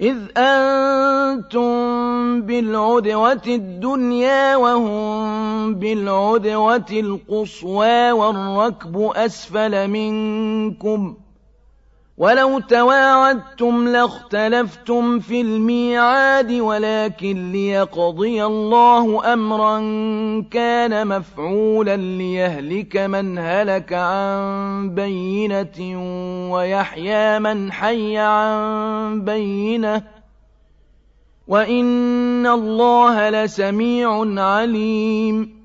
إِذْ أَنتُم بِالْعُدْوَةِ الدُّنْيَا وَهُم بِالْعُدْوَةِ الْقُصْوَىٰ وَالرَّكْبُ أَسْفَلَ مِنكُمْ ۚ وَلَوْ تَوَاعَدتُّمْ لَاخْتَلَفْتُمْ فِي الْمِيعَادِ وَلَٰكِن لِّيَقْضِيَ اللَّهُ أَمْرًا كَانَ مَفْعُولًا لِّيَهْلِكَ مَنْ هَلَكَ عَن بَيِّنَةٍ وَيَحْيَىٰ مَنْ حَيَّ عَن بَيِّنَةٍ ۗ. وَإِنَّ اللَّهَ لَسَمِيعٌ عَلِيمٌ.